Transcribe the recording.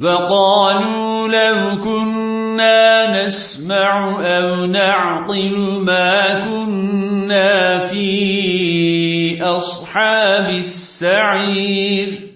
وقالوا لو كنا نسمع أو نعقل ما كنا في أصحاب السعير.